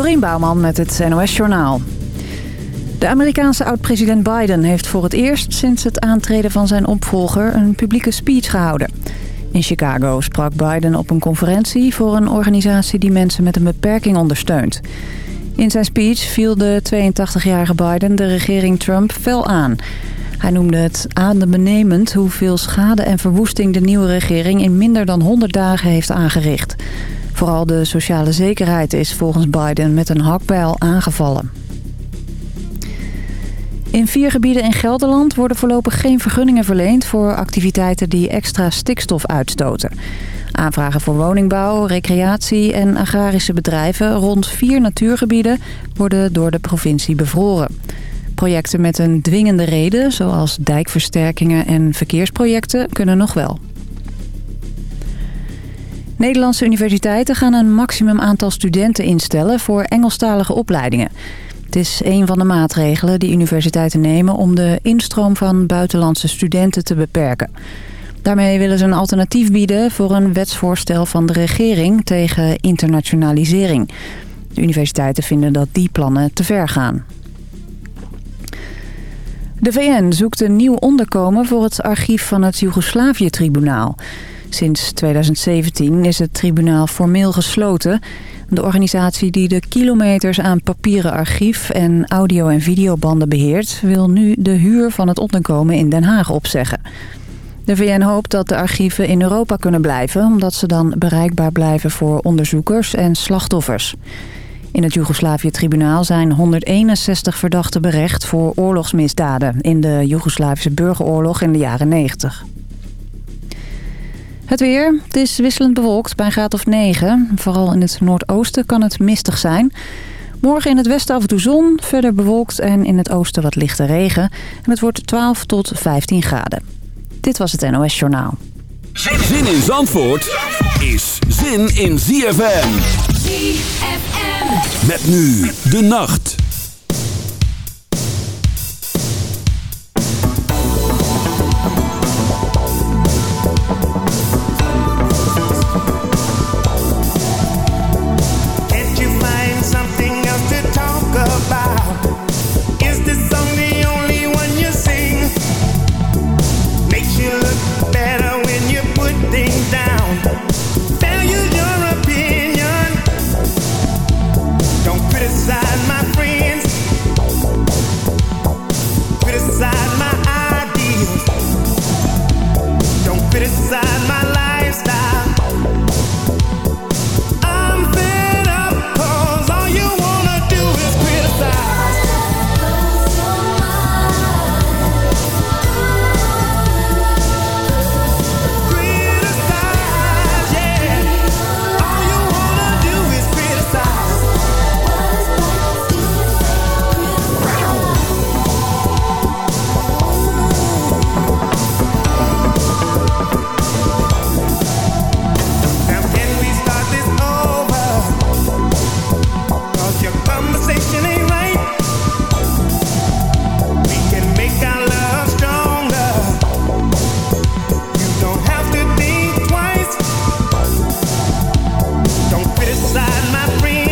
Dorien Bouwman met het NOS Journaal. De Amerikaanse oud-president Biden heeft voor het eerst sinds het aantreden van zijn opvolger een publieke speech gehouden. In Chicago sprak Biden op een conferentie voor een organisatie die mensen met een beperking ondersteunt. In zijn speech viel de 82-jarige Biden de regering Trump fel aan. Hij noemde het adembenemend hoeveel schade en verwoesting de nieuwe regering in minder dan 100 dagen heeft aangericht. Vooral de sociale zekerheid is volgens Biden met een hakbijl aangevallen. In vier gebieden in Gelderland worden voorlopig geen vergunningen verleend... voor activiteiten die extra stikstof uitstoten. Aanvragen voor woningbouw, recreatie en agrarische bedrijven... rond vier natuurgebieden worden door de provincie bevroren. Projecten met een dwingende reden, zoals dijkversterkingen en verkeersprojecten, kunnen nog wel. Nederlandse universiteiten gaan een maximum aantal studenten instellen voor Engelstalige opleidingen. Het is een van de maatregelen die universiteiten nemen om de instroom van buitenlandse studenten te beperken. Daarmee willen ze een alternatief bieden voor een wetsvoorstel van de regering tegen internationalisering. De universiteiten vinden dat die plannen te ver gaan. De VN zoekt een nieuw onderkomen voor het archief van het Joegoslavië-tribunaal. Sinds 2017 is het tribunaal formeel gesloten. De organisatie die de kilometers aan papieren archief en audio- en videobanden beheert... wil nu de huur van het onderkomen in Den Haag opzeggen. De VN hoopt dat de archieven in Europa kunnen blijven... omdat ze dan bereikbaar blijven voor onderzoekers en slachtoffers. In het Joegoslavië-tribunaal zijn 161 verdachten berecht voor oorlogsmisdaden... in de Joegoslavische burgeroorlog in de jaren 90. Het weer. Het is wisselend bewolkt bij een graad of 9. Vooral in het noordoosten kan het mistig zijn. Morgen in het westen af en toe zon, verder bewolkt en in het oosten wat lichte regen. En het wordt 12 tot 15 graden. Dit was het NOS Journaal. Zin in Zandvoort is zin in ZFM. ZFM. Met nu de nacht. my friend.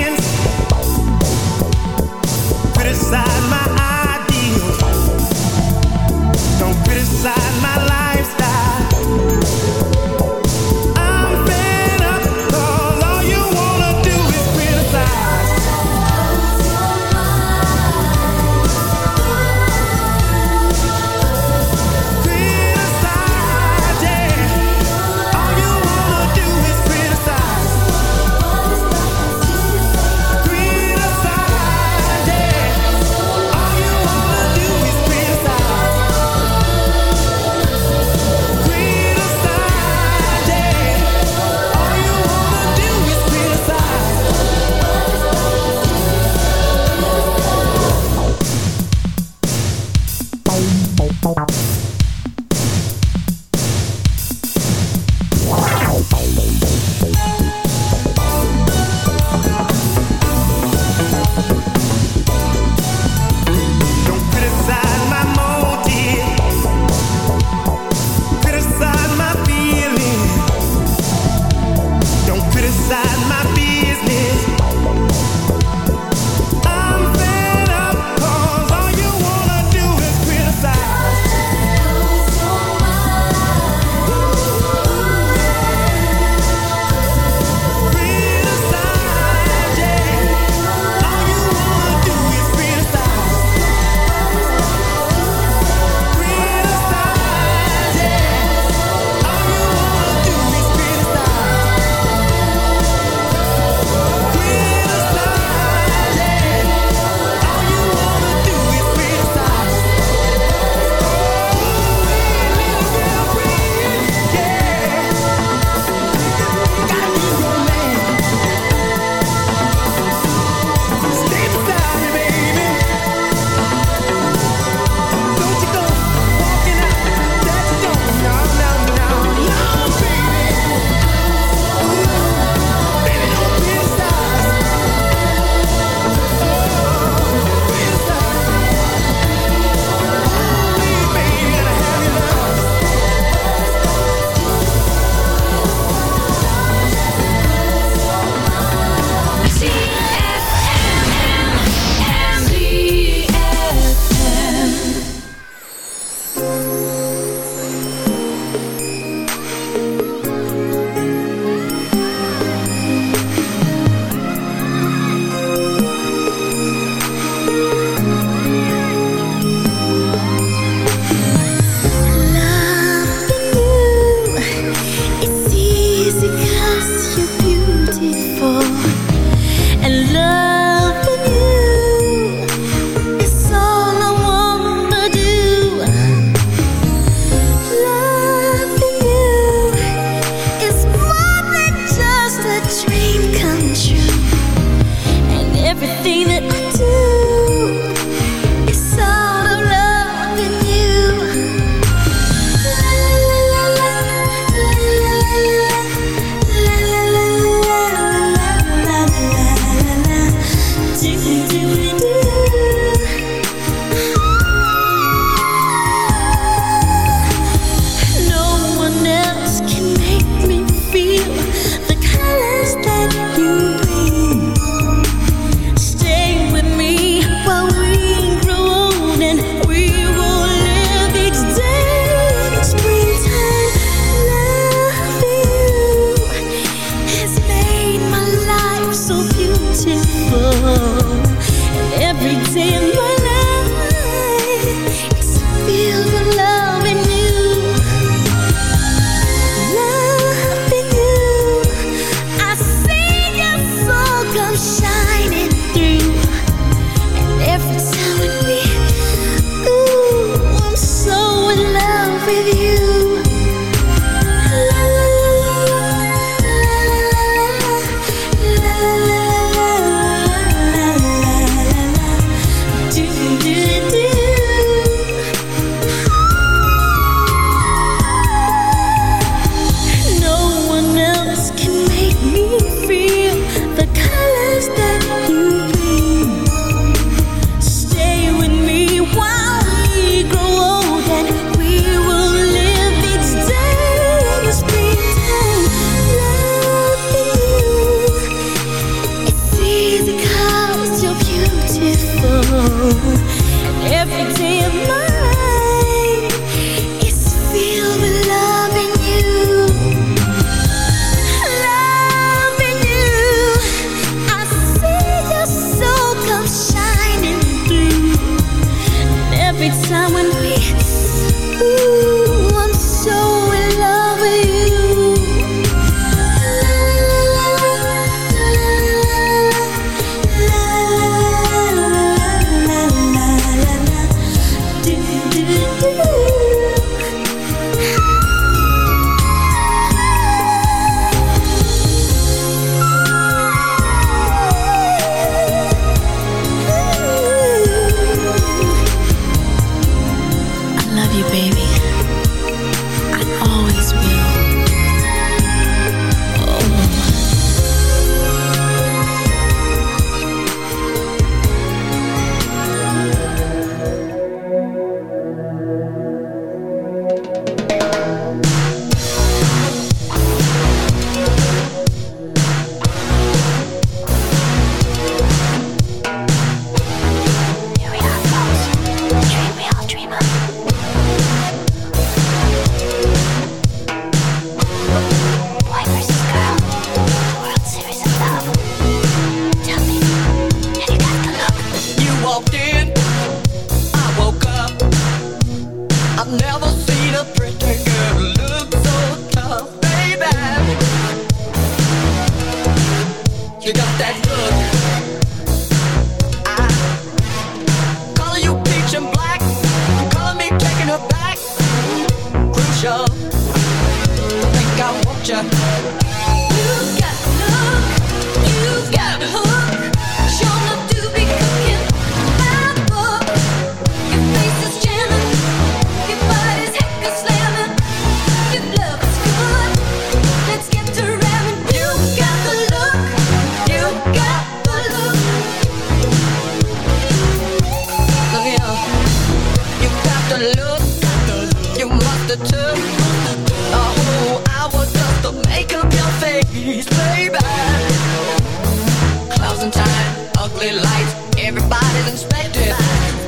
Ugly lights, everybody's inspected.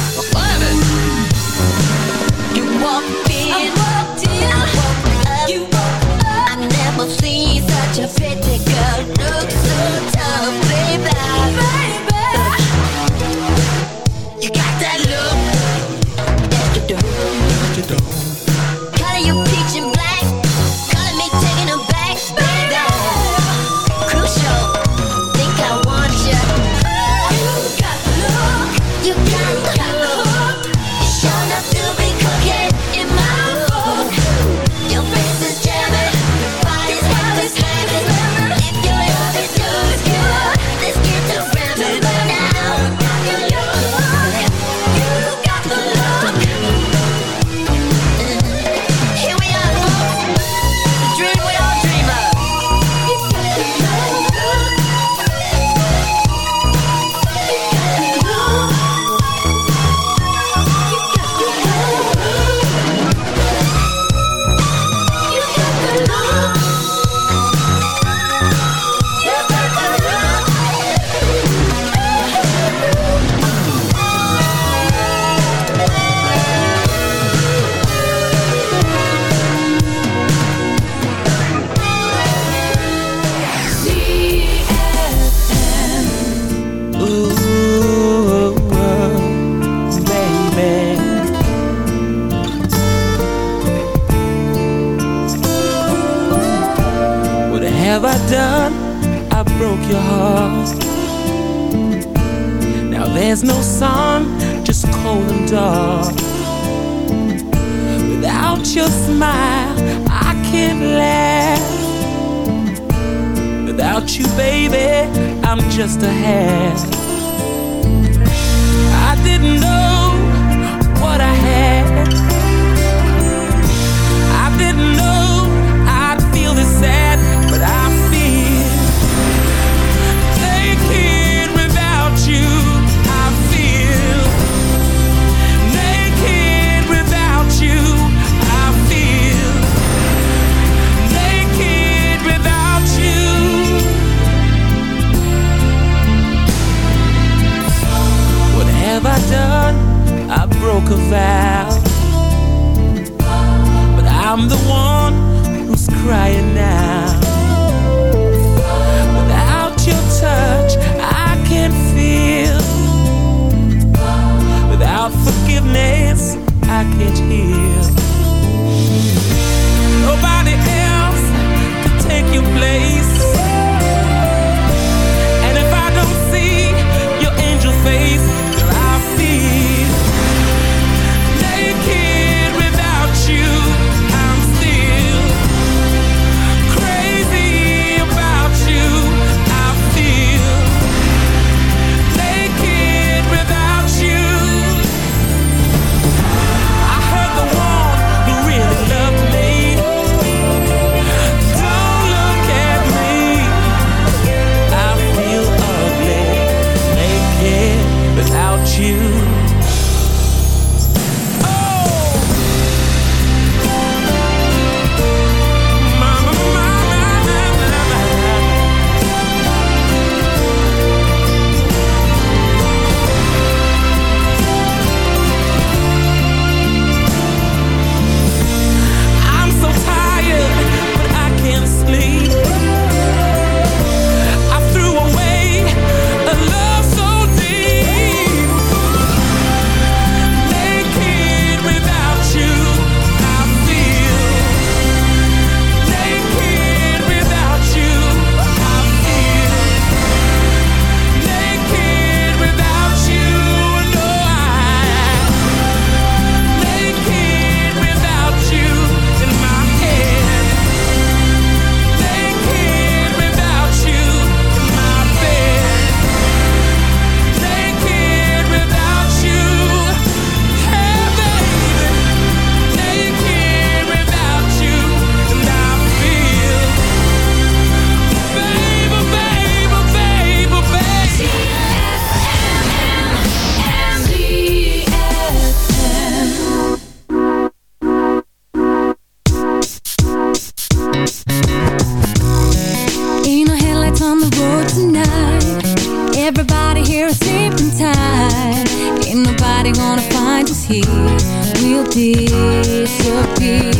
We'll disappear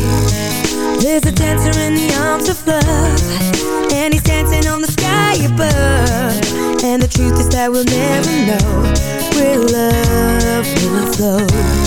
There's a dancer in the arms of love And he's dancing on the sky above. And the truth is that we'll never know Where love will flow.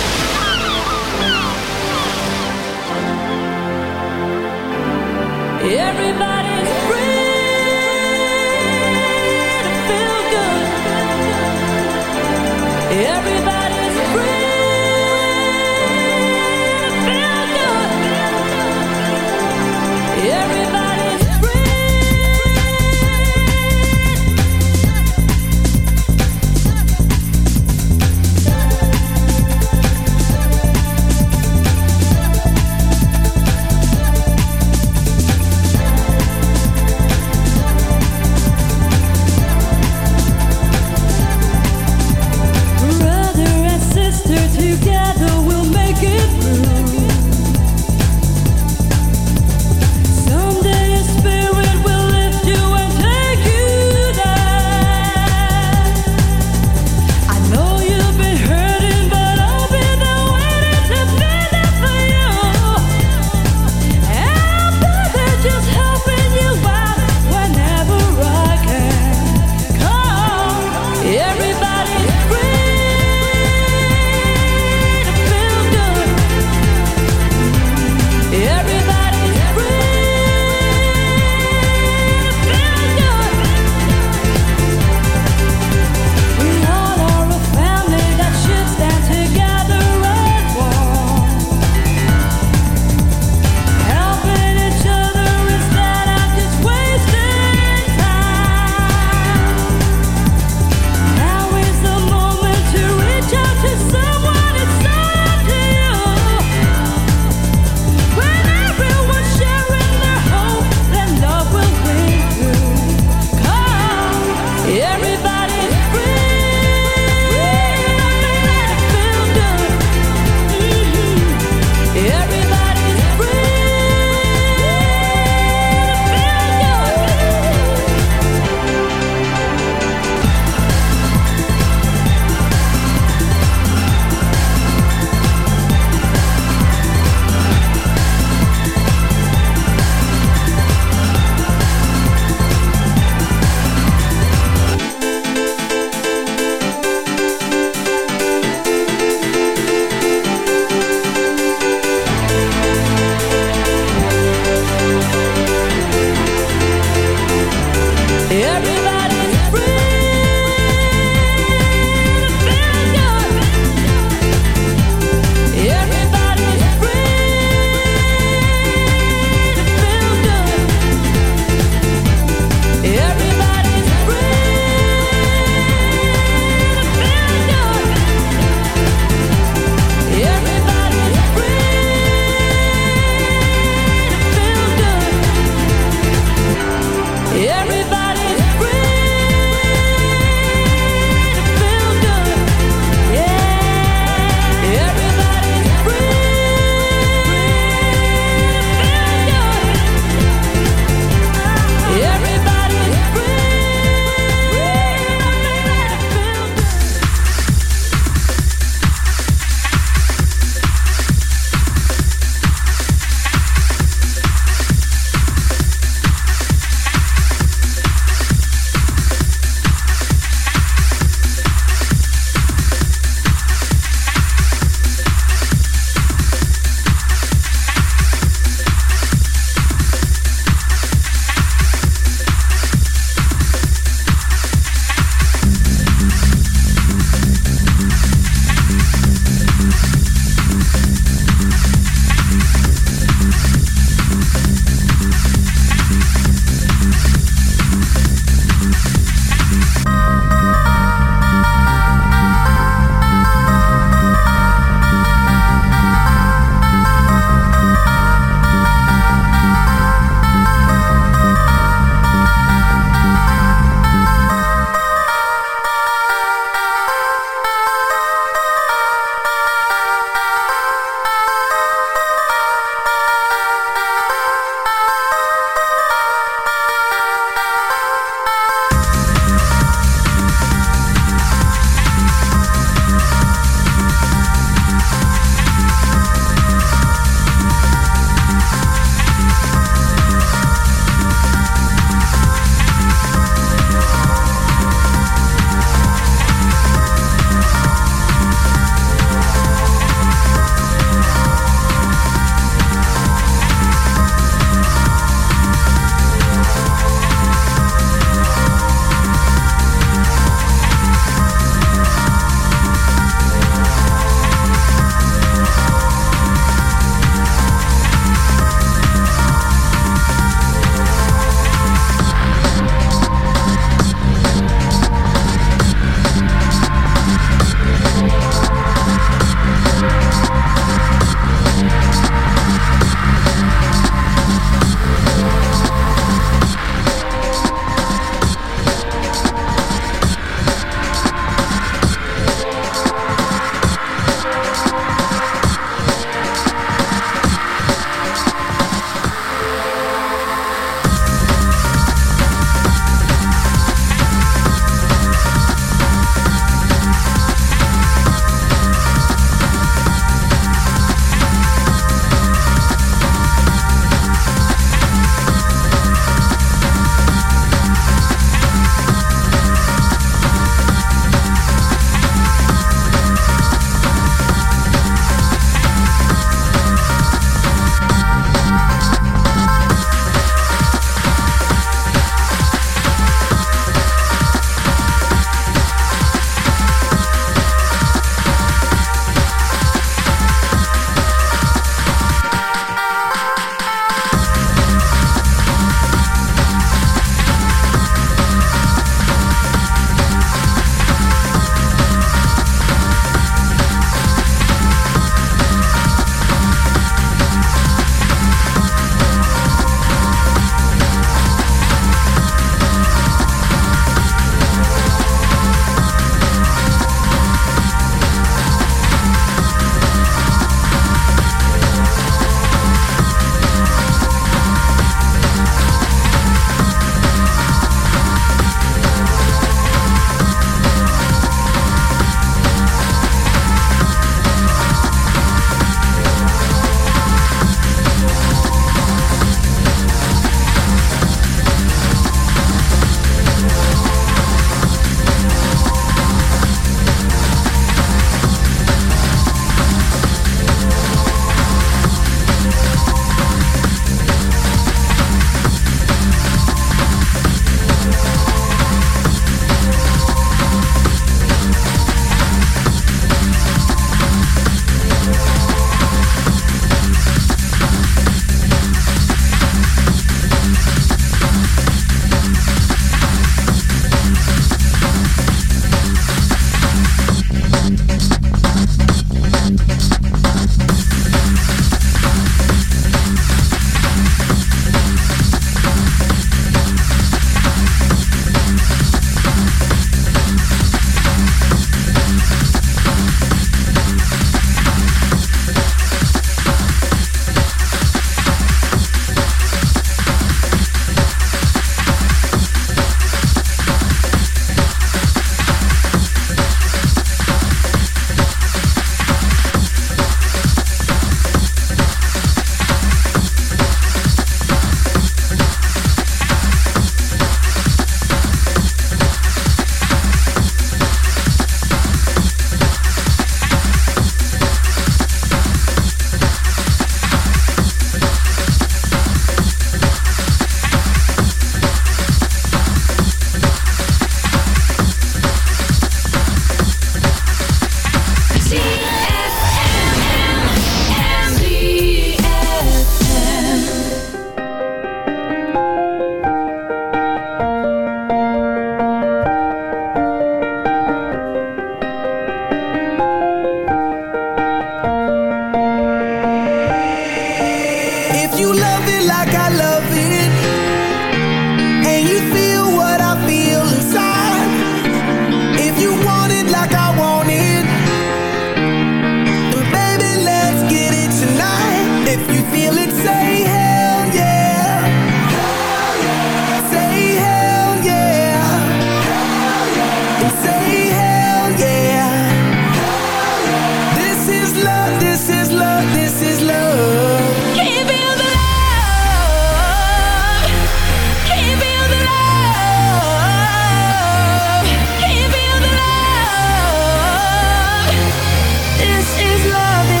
This is love.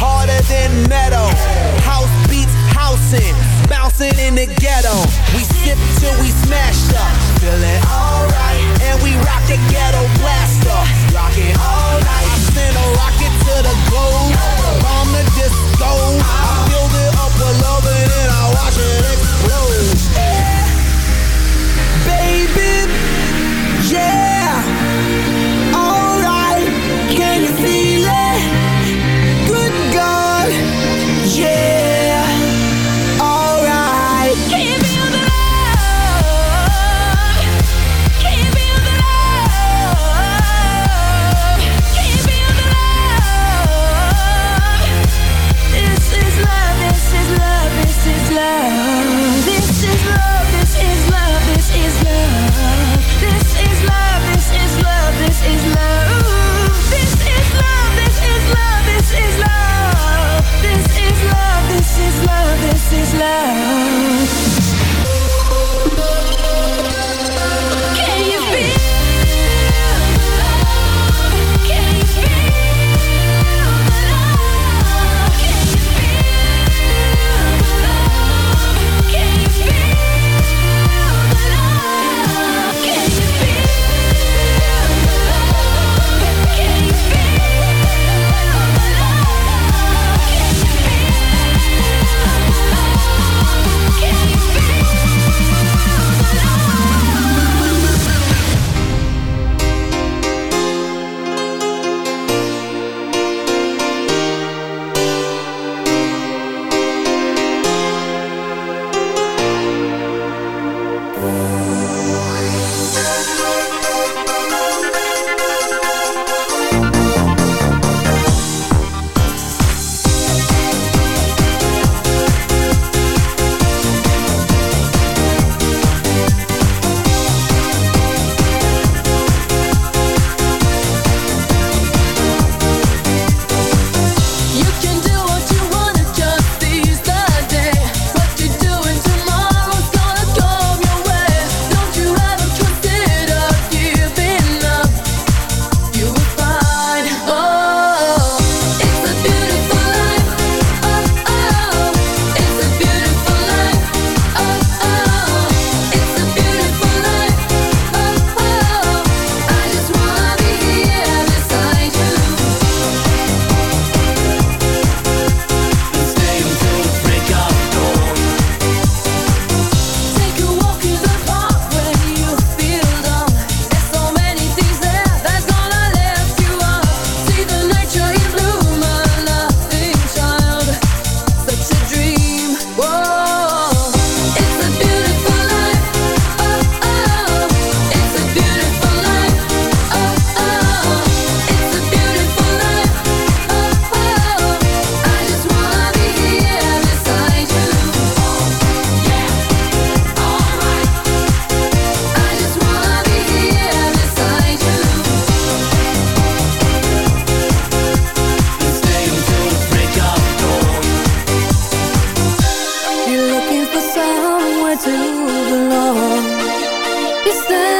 harder than metal. House beats housing, bouncing in the ghetto. We sip till we smash up, feeling alright. And we rock the ghetto blaster, rocking all night. I send a rocket to the globe, bomb the disco. I build it up with love and I watch it explode. love. 一丝。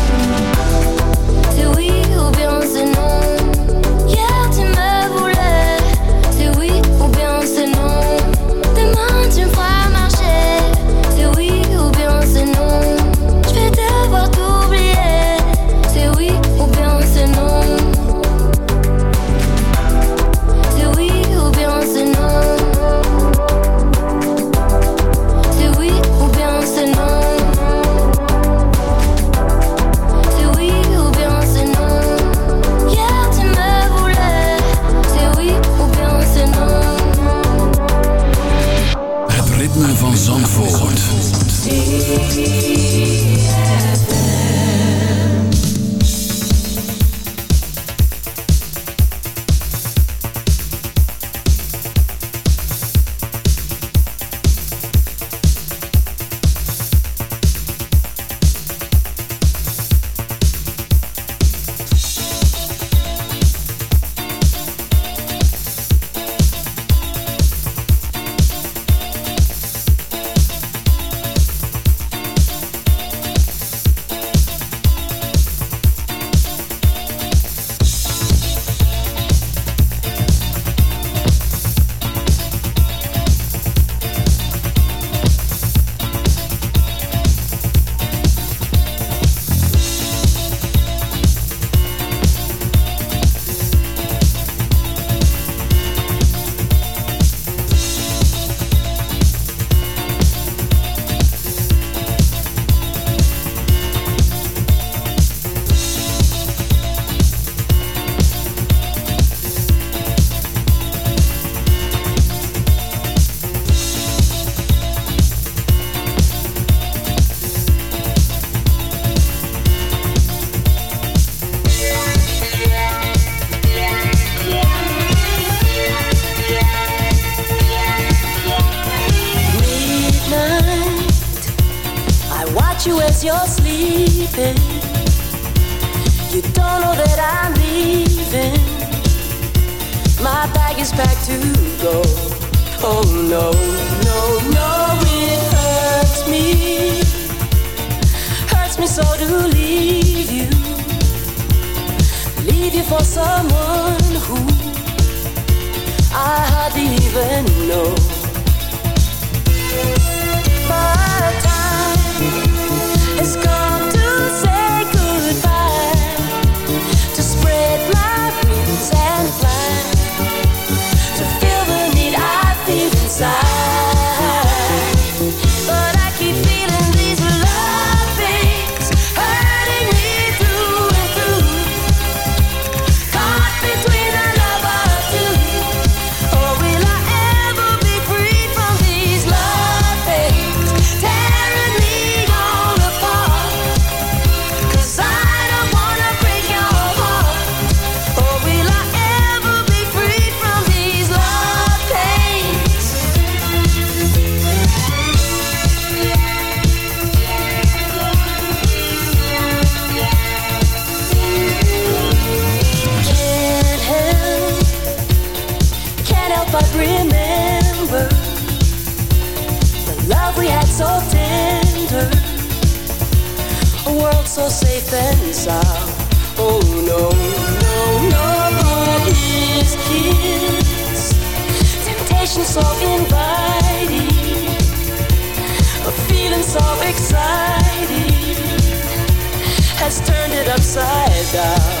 so safe and sound. Oh no, no, no, but his kiss, temptation so inviting, a feeling so exciting has turned it upside down.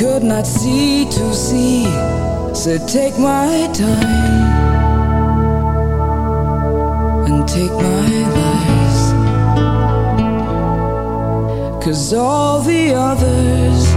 could not see to see. Said take my time And take my lies Cause all the others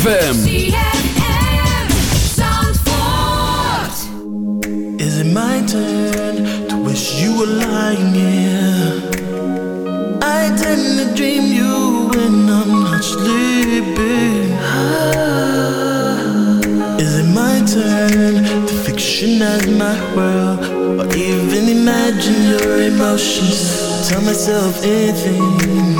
ZFM. Is it my turn to wish you were lying here? I tend to dream you when I'm not sleeping. Is it my turn to fictionize my world or even imagine your emotions? Tell myself anything.